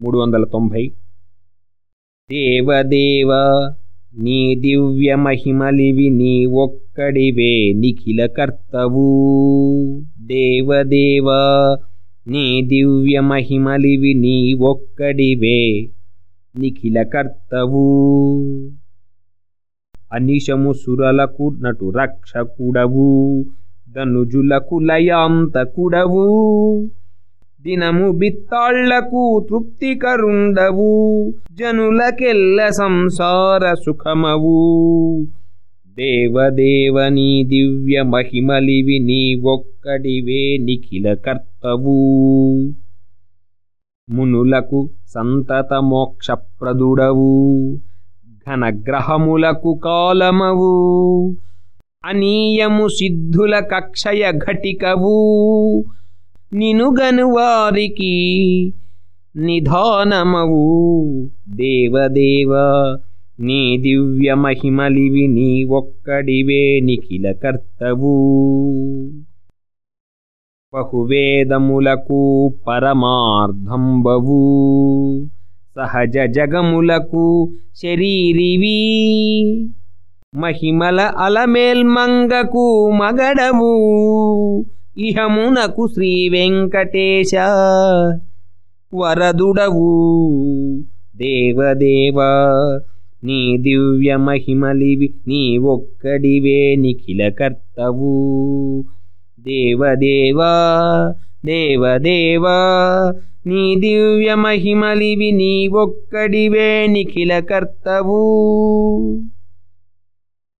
మూడు వందల తొంభై. దేవదేవ నీ దివ్యమహిమలివి నీ ఒక్కడివే నిఖిల కర్తవు. దేవదేవ నీ దివ్యమహిమలివి నీ ఒక్కడివే నిఖిల కర్తవు. అనిశము సురలకు నటు రక్షకుడవు ధనుజులకు లయాంతకుడవు. దినము బిత్తాళ్ళకు తృప్తికరుండవు జనులకెల్ల సంసార సుఖమవు. దేవదేవని దివ్య మహిమలివి నీ ఒక్కడివే నిఖిల కర్తవు. మునులకు సంతత మోక్షప్రదుడవు ఘనగ్రహములకు కాలమవు. అనీయము సిద్ధుల కక్షయ ఘటికవు నినుగను వారికి నిధానమవు. దేవదేవ నీ దివ్య మహిమలివి నీ ఒక్కడివే నిఖిల కర్తవు. బహువేదములకు పరమార్థంబవు. సహజ జగములకు శరీరివి. మహిమల అలమేల్మంగకు మగడవు. ఇహమునకు శ్రీ వెంకటేశ. వరదుడవు దేవదేవ నీ దివ్య మహిమలివి నీ ఒక్కడివే నిఖిల కర్తవు. దేవదేవా దేవదేవా నీ దివ్య మహిమలివి నీ ఒక్కడివే నిఖిల కర్తవు.